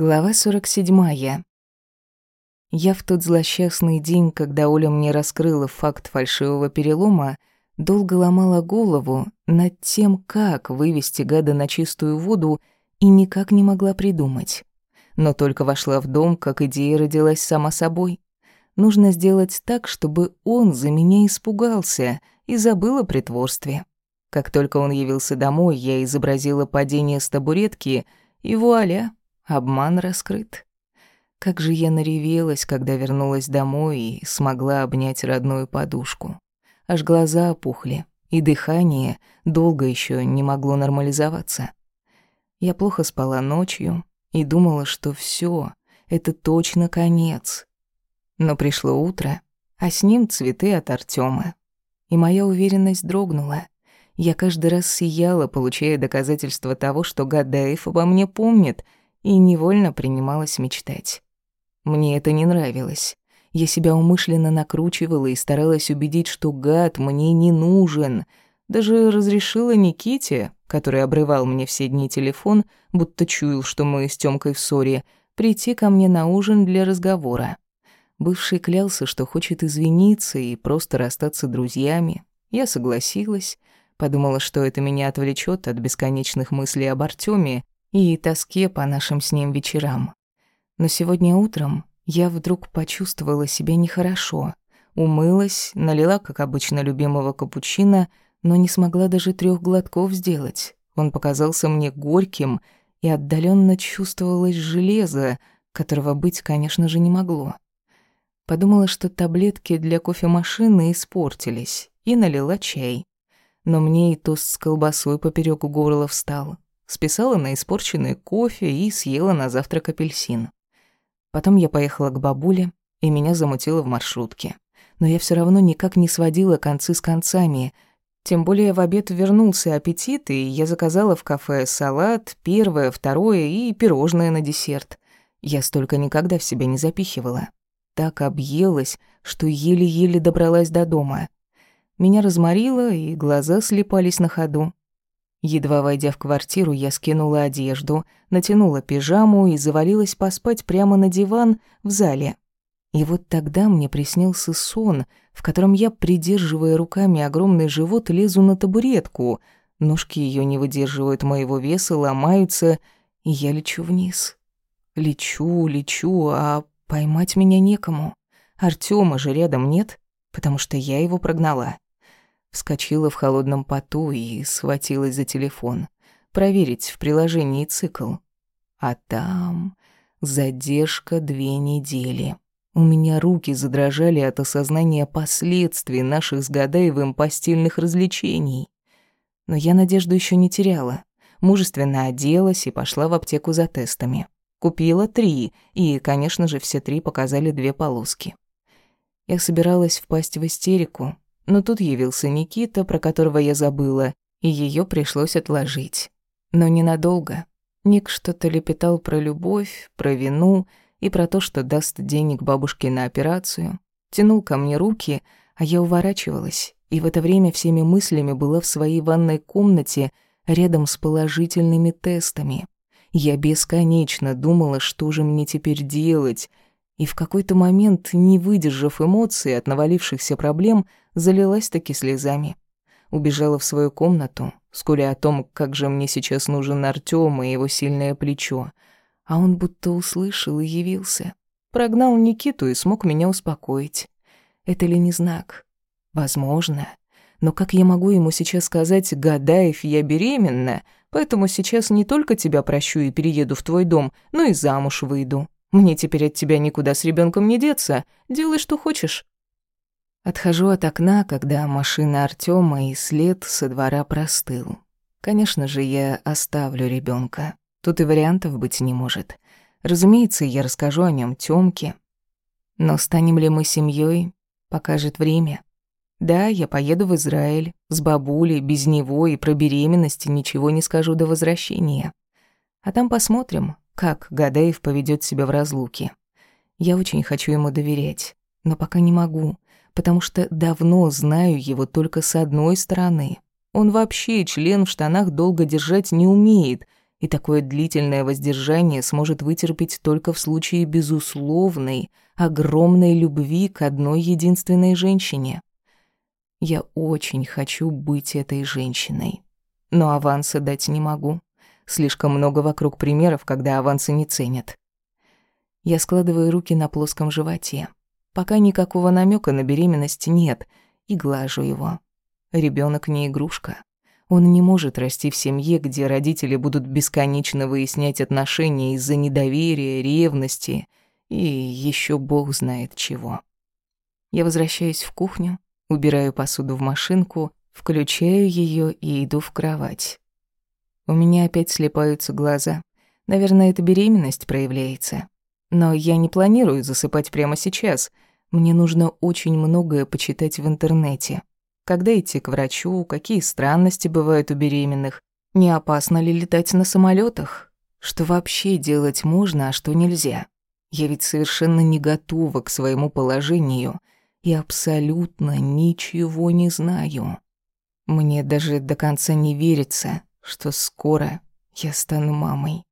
Глава 47. Я в тот злосчастный день, когда Оля мне раскрыла факт фальшивого перелома, долго ломала голову над тем, как вывести гада на чистую воду, и никак не могла придумать. Но только вошла в дом, как идея родилась сама собой. Нужно сделать так, чтобы он за меня испугался и забыл о притворстве. Как только он явился домой, я изобразила падение с табуретки, и вуаля, Обман раскрыт. Как же я наревелась, когда вернулась домой и смогла обнять родную подушку. Аж глаза опухли, и дыхание долго еще не могло нормализоваться. Я плохо спала ночью и думала, что все, это точно конец. Но пришло утро, а с ним цветы от Артема. И моя уверенность дрогнула. Я каждый раз сияла, получая доказательства того, что Гадаев обо мне помнит — и невольно принималась мечтать. Мне это не нравилось. Я себя умышленно накручивала и старалась убедить, что гад мне не нужен. Даже разрешила Никите, который обрывал мне все дни телефон, будто чуял, что мы с Тёмкой в ссоре, прийти ко мне на ужин для разговора. Бывший клялся, что хочет извиниться и просто расстаться друзьями. Я согласилась, подумала, что это меня отвлечет от бесконечных мыслей об Артёме, и тоске по нашим с ним вечерам. Но сегодня утром я вдруг почувствовала себя нехорошо. Умылась, налила, как обычно, любимого капучино, но не смогла даже трех глотков сделать. Он показался мне горьким, и отдаленно чувствовалось железо, которого быть, конечно же, не могло. Подумала, что таблетки для кофемашины испортились, и налила чай. Но мне и тост с колбасой поперек горла встал списала на испорченный кофе и съела на завтрак апельсин. Потом я поехала к бабуле, и меня замутило в маршрутке. Но я все равно никак не сводила концы с концами. Тем более в обед вернулся аппетит, и я заказала в кафе салат, первое, второе и пирожное на десерт. Я столько никогда в себя не запихивала. Так объелась, что еле-еле добралась до дома. Меня разморило, и глаза слепались на ходу. Едва войдя в квартиру, я скинула одежду, натянула пижаму и завалилась поспать прямо на диван в зале. И вот тогда мне приснился сон, в котором я, придерживая руками огромный живот, лезу на табуретку. Ножки ее не выдерживают моего веса, ломаются, и я лечу вниз. Лечу, лечу, а поймать меня некому. Артема же рядом нет, потому что я его прогнала. Вскочила в холодном поту и схватилась за телефон. Проверить в приложении цикл. А там задержка две недели. У меня руки задрожали от осознания последствий наших с Гадаевым постельных развлечений. Но я надежду еще не теряла. Мужественно оделась и пошла в аптеку за тестами. Купила три, и, конечно же, все три показали две полоски. Я собиралась впасть в истерику, но тут явился Никита, про которого я забыла, и ее пришлось отложить. Но ненадолго. Ник что-то лепетал про любовь, про вину и про то, что даст денег бабушке на операцию. Тянул ко мне руки, а я уворачивалась, и в это время всеми мыслями была в своей ванной комнате рядом с положительными тестами. Я бесконечно думала, что же мне теперь делать, и в какой-то момент, не выдержав эмоций от навалившихся проблем, залилась таки слезами. Убежала в свою комнату, скуля о том, как же мне сейчас нужен Артём и его сильное плечо. А он будто услышал и явился. Прогнал Никиту и смог меня успокоить. Это ли не знак? Возможно. Но как я могу ему сейчас сказать «Гадаев, я беременна», поэтому сейчас не только тебя прощу и перееду в твой дом, но и замуж выйду. Мне теперь от тебя никуда с ребенком не деться. Делай, что хочешь». Отхожу от окна, когда машина Артема и след со двора простыл. Конечно же, я оставлю ребенка. Тут и вариантов быть не может. Разумеется, я расскажу о нем Тёмке. Но станем ли мы семьей, покажет время. Да, я поеду в Израиль с бабулей, без него и про беременность ничего не скажу до возвращения. А там посмотрим, как Гадаев поведет себя в разлуке. Я очень хочу ему доверять, но пока не могу, потому что давно знаю его только с одной стороны. Он вообще член в штанах долго держать не умеет, И такое длительное воздержание сможет вытерпеть только в случае безусловной, огромной любви к одной единственной женщине. Я очень хочу быть этой женщиной. Но аванса дать не могу. Слишком много вокруг примеров, когда авансы не ценят. Я складываю руки на плоском животе. Пока никакого намека на беременность нет, и глажу его. Ребенок не игрушка. Он не может расти в семье, где родители будут бесконечно выяснять отношения из-за недоверия, ревности и еще бог знает чего. Я возвращаюсь в кухню, убираю посуду в машинку, включаю ее и иду в кровать. У меня опять слепаются глаза. Наверное, это беременность проявляется. Но я не планирую засыпать прямо сейчас. Мне нужно очень многое почитать в интернете. Когда идти к врачу, какие странности бывают у беременных, не опасно ли летать на самолетах, что вообще делать можно, а что нельзя. Я ведь совершенно не готова к своему положению и абсолютно ничего не знаю. Мне даже до конца не верится, что скоро я стану мамой.